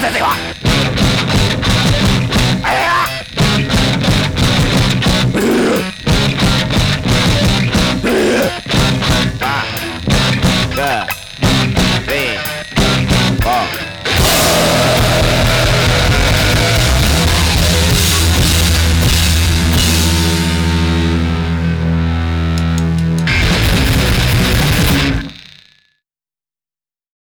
再废话！哎呀！啊！个！